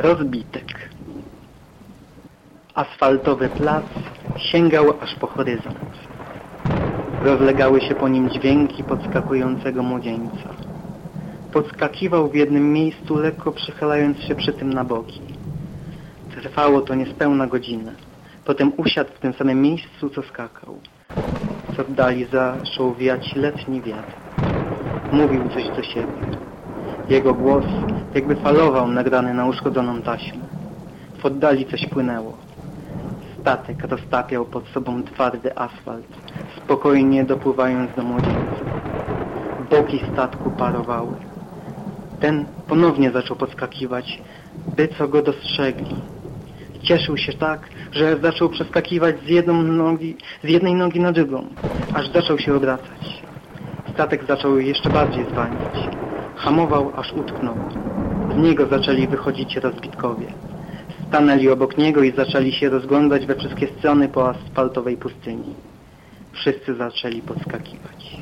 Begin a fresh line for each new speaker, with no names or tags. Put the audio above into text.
Rozbitek. Asfaltowy plac sięgał aż po horyzont. Rozlegały się po nim dźwięki podskakującego młodzieńca. Podskakiwał w jednym miejscu, lekko przechylając się przy tym na boki. Trwało to niespełna godzinę. Potem usiadł w tym samym miejscu, co skakał. Co w dali zaczął wiać letni wiatr. Mówił coś do siebie. Jego głos jakby falował nagrany na uszkodzoną taśmę. W oddali coś płynęło. Statek roztapiał pod sobą twardy asfalt, spokojnie dopływając do młodzieńca. Boki statku parowały. Ten ponownie zaczął podskakiwać, by co go dostrzegli. Cieszył się tak, że zaczął przeskakiwać z, jedną nogi, z jednej nogi na drugą, aż zaczął się obracać. Statek zaczął jeszcze bardziej zwalniać. Hamował, aż utknął. Z niego zaczęli wychodzić rozbitkowie. Stanęli obok niego i zaczęli się rozglądać we wszystkie strony po asfaltowej pustyni. Wszyscy zaczęli podskakiwać.